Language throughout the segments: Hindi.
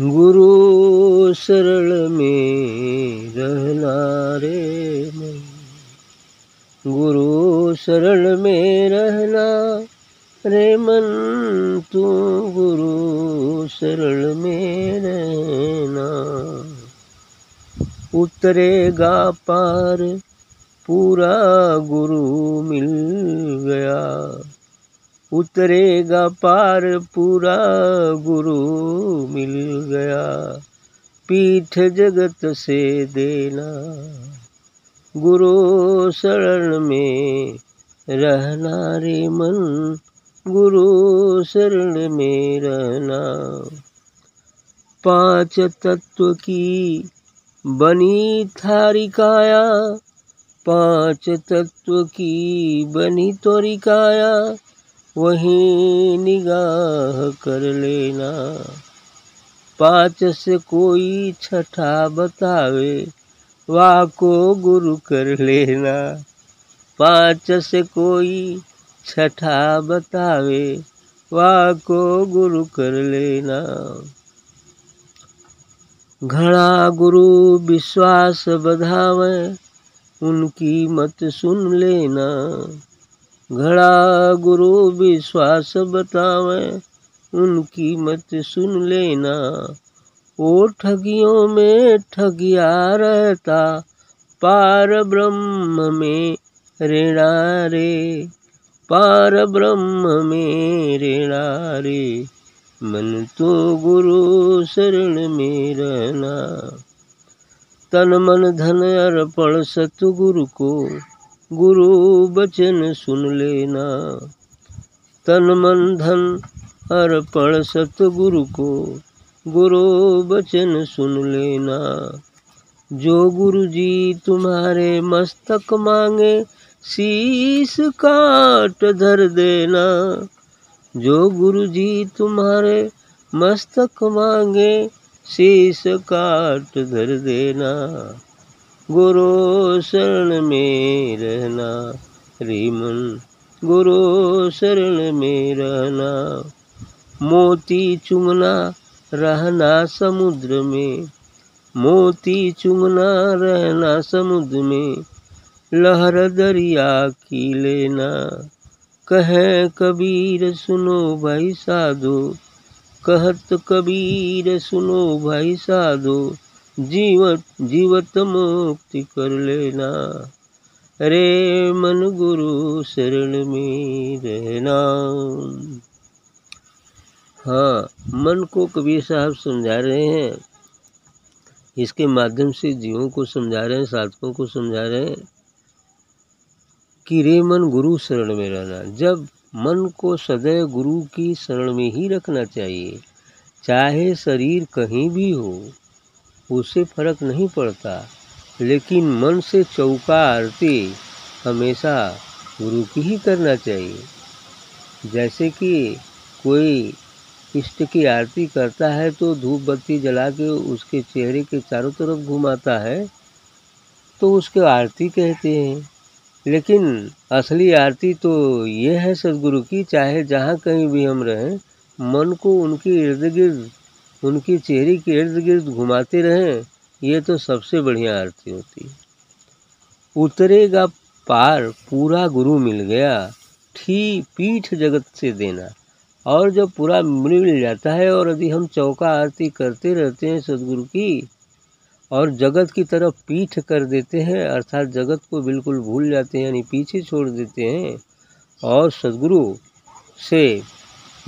गुरु शरण में रहना रे मन गुरु शरण में रहना रे मन, तू गुरु शरण में रहना। उतरेगा पार, पूरा गुरु मिल गया। उतरेगा पार पूरा गुरु मिल गया। पीठ जगत से देना। गुरु शरण में रहना रे मन। गुरु शरण में रहना। पाँच तत्व की बनी थारी काया पाँच तत्व की बनी तोरी काया वहीं निगाह कर लेना। पाँच से कोई छठा बतावे वाह को गुरु कर लेना। पाँच से कोई छठा बतावे वाह को गुरु कर लेना। घड़ा गुरु विश्वास बधावे, उनकी मत सुन लेना। घड़ा गुरु विश्वास बतावे, उनकी मत सुन लेना। वो ठगियों में ठगिया रहता, पार ब्रह्म में रेणा रे। पार ब्रह्म में रेणा रे, मन तो गुरु शरण में रहना। तन मन धन अर्पण सतगुरु को गुरु बचन सुन लेना। तन मन धन अर्पण सतगुरु को गुरु बचन सुन लेना। जो गुरु जी तुम्हारे मस्तक मांगे, शीश काट धर देना। जो गुरु जी तुम्हारे मस्तक मांगे, शीश काट धर देना। गुरु शरण में रहना, रीमन, गुरु शरण में रहना। मोती चुंगना रहना समुद्र में, मोती चुंगना रहना समुद्र में। लहर दरिया की लेना, कहे कबीर सुनो भाई साधो, कहत कबीर सुनो भाई साधो। जीवत जीवत मुक्ति कर लेना। रे मन गुरु शरण में रहना। हाँ मन को कबीर साहब समझा रहे हैं। इसके माध्यम से जीवों को समझा रहे हैं, साधकों को समझा रहे हैं कि रे मन गुरु शरण में रहना। जब मन को सदैव गुरु की शरण में ही रखना चाहिए, चाहे शरीर कहीं भी हो उससे फ़र्क नहीं पड़ता, लेकिन मन से चौका आरती हमेशा गुरु की ही करना चाहिए। जैसे कि कोई इष्ट की आरती करता है तो धूप बत्ती जला के उसके चेहरे के चारों तरफ़ घुमाता है तो उसके आरती कहते हैं। लेकिन असली आरती तो ये है सदगुरु की, चाहे जहाँ कहीं भी हम रहें, मन को उनके इर्द गिर्द उनके चेहरे के इर्द गिर्द घुमाते रहें, ये तो सबसे बढ़िया आरती होती। है उतरेगा पार पूरा गुरु मिल गया, ठी पीठ जगत से देना। और जब पूरा मिल जाता है और यदि हम चौका आरती करते रहते हैं सदगुरु की, और जगत की तरफ़ पीठ कर देते हैं, अर्थात जगत को बिल्कुल भूल जाते हैं, यानी पीछे छोड़ देते हैं, और सदगुरु से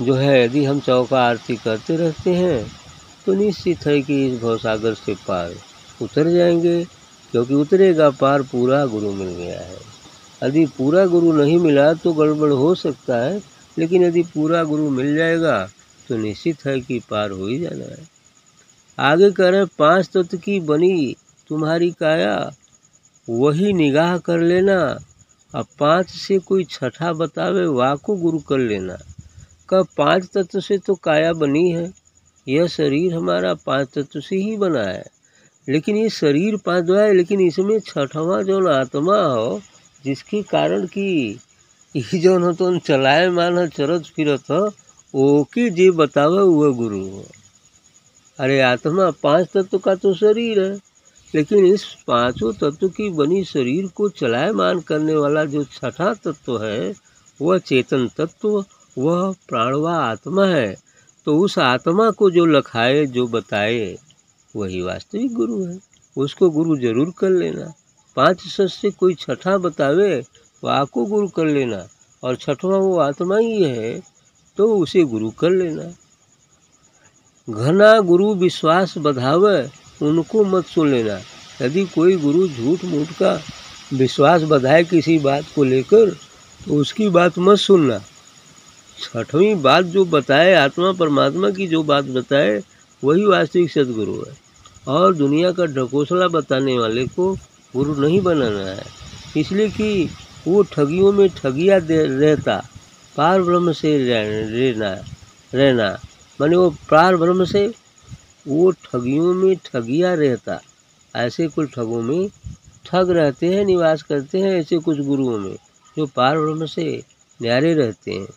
जो है यदि हम चौका आरती करते रहते हैं तो निश्चित है कि इस भवसागर से पार उतर जाएँगे, क्योंकि उतरेगा पार पूरा गुरु मिल गया है। यदि पूरा गुरु नहीं मिला तो गड़बड़ हो सकता है, लेकिन यदि पूरा गुरु मिल जाएगा तो निश्चित है कि पार हो ही जाना है। आगे कह रहे पाँच तत्व की बनी तुम्हारी काया, वही निगाह कर लेना। अब पाँच से कोई छठा बतावे, वाको गुरु कर लेना। कब पाँच तत्व से तो काया बनी है। यह शरीर हमारा पाँच तत्व से ही बना है। लेकिन ये शरीर पांचवा है, लेकिन इसमें छठवा जो आत्मा हो, जिसके कारण कि ये जो न तो चलाए मान चरत फिरत हो, ओके जे बतावे वह गुरु हो। अरे आत्मा पाँच तत्व का तो शरीर है, लेकिन इस पाँचों तत्व की बनी शरीर को चलायमान करने वाला जो छठा तत्व है, वह चेतन तत्व, वह प्राणवा आत्मा है। तो उस आत्मा को जो लखाए, जो बताए, वही वास्तविक गुरु है। उसको गुरु ज़रूर कर लेना। पाँच सच से कोई छठा बतावे तो आपको गुरु कर लेना। और छठवा वो आत्मा ही है तो उसे गुरु कर लेना। घना गुरु विश्वास बधावे, उनको मत सुन लेना। यदि कोई गुरु झूठ मूठ का विश्वास बधाए किसी बात को लेकर तो उसकी बात मत सुनना। छठवीं बात जो बताए, आत्मा परमात्मा की जो बात बताए, वही वास्तविक सदगुरु है। और दुनिया का ढकोसला बताने वाले को गुरु नहीं बनाना है। इसलिए कि वो ठगियों में ठगिया दे, रहता, पार ब्रह्म से रहना रहना। माने वो पार ब्रह्म से, वो ठगियों में ठगिया रहता। ऐसे कुछ ठगों में ठग रहते हैं, निवास करते हैं ऐसे कुछ गुरुओं में, जो पार ब्रह्म से न्यारे रहते हैं।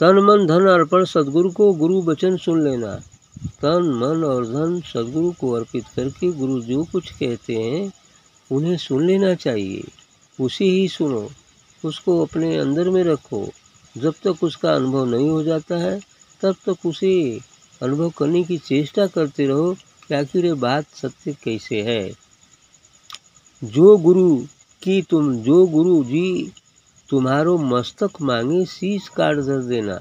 तन मन धन अर्पण सदगुरु को गुरु वचन सुन लेना। तन मन और धन सदगुरु को अर्पित करके गुरु जो कुछ कहते हैं, उन्हें सुन लेना चाहिए। उसे ही सुनो, उसको अपने अंदर में रखो। जब तक उसका अनुभव नहीं हो जाता है, तब तक उसे अनुभव करने की चेष्टा करते रहो कि आखिर ये बात सत्य कैसे है। जो गुरु की तुम, जो गुरु जी तुम्हारो मस्तक मांगे शीश काट धर देना।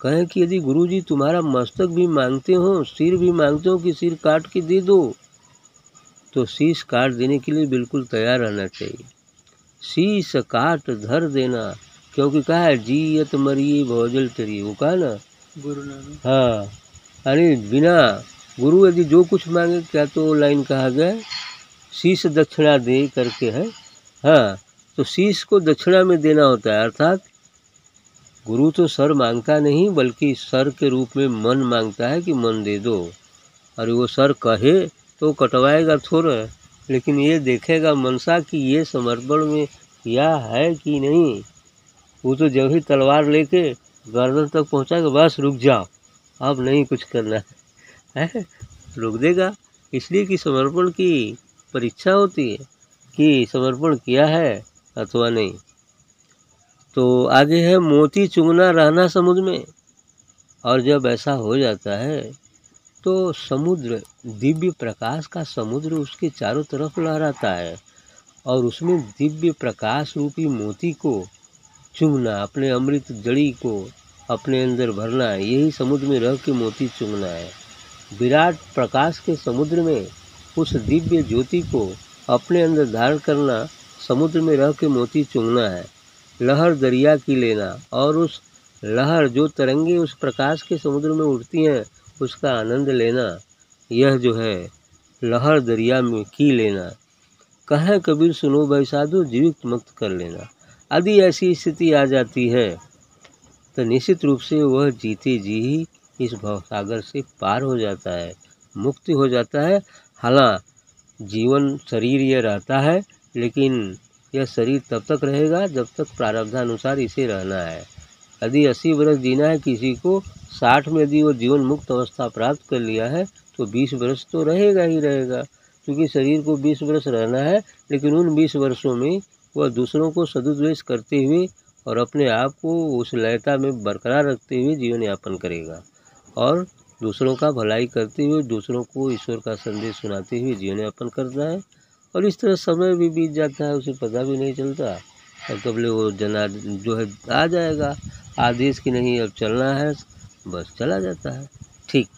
कहें कि यदि गुरु जी तुम्हारा मस्तक भी मांगते हो सिर भी मांगते हो कि सिर काट के दे दो तो शीश काट देने के लिए बिल्कुल तैयार रहना चाहिए। शीश काट धर देना क्योंकि कहा है जीयत मरिए भोजल तरिए वो कहा ना? गुरु हाँ अरे बिना गुरु यदि जो कुछ मांगे क्या तो लाइन कहा गया? शीश दक्षिणा दे करके है। हाँ तो शीश को दक्षिणा में देना होता है अर्थात गुरु तो सर माँगता नहीं बल्कि सर के रूप में मन माँगता है कि मन दे दो। और वो सर कहे तो कटवाएगा थोड़ा लेकिन ये देखेगा मनसा कि ये समर्पण में किया है कि नहीं। वो तो जब ही तलवार लेके गर्दन तक पहुंचाएगा बस रुक जाओ अब नहीं कुछ करना है, है? रुक देगा। इसलिए कि समर्पण की परीक्षा होती है कि समर्पण किया है अथवा नहीं। तो आगे है मोती चुंगना रहना समुद्र में। और जब ऐसा हो जाता है तो समुद्र, दिव्य प्रकाश का समुद्र उसके चारों तरफ़ लहराता है। और उसमें दिव्य प्रकाश रूपी मोती को चुगना, अपने अमृत जड़ी को अपने अंदर भरना, यही समुद्र में रह के मोती चुंगना है। विराट प्रकाश के समुद्र में उस दिव्य ज्योति को अपने अंदर धारण करना समुद्र में रह के मोती चुंगना है। लहर दरिया की लेना और उस लहर जो तरंगे उस प्रकाश के समुद्र में उठती हैं, उसका आनंद लेना। यह जो है, लहर दरिया में की लेना। कहें कबीर सुनो भाई साधु, जीवित मुक्त कर लेना। यदि ऐसी स्थिति आ जाती है। तो निश्चित रूप से वह जीते जी ही इस भवसागर से पार हो जाता है, मुक्ति हो जाता है। हालाँकि जीवन शरीर यह रहता है लेकिन यह शरीर तब तक रहेगा जब तक प्रारब्धानुसार इसे रहना है। यदि अस्सी वर्ष जीना है, किसी को साठ में यदि वो जीवन मुक्त अवस्था प्राप्त कर लिया है तो बीस वर्ष तो रहेगा ही रहेगा। क्योंकि शरीर को बीस वर्ष रहना है, लेकिन उन बीस वर्षों में वह दूसरों को सदुद्वेश करते हुए और अपने आप को उस लयता में बरकरार रखते हुए जीवन यापन करेगा और दूसरों का भलाई करते हुए दूसरों को ईश्वर का संदेश सुनाते हुए जीवन यापन करता है। और इस तरह समय भी बीत जाता है, उसे पता भी नहीं चलता। और कब ले वो जना जो है आ जाएगा। आदेश कि नहीं, अब चलना है, बस चला जाता है। ठीक।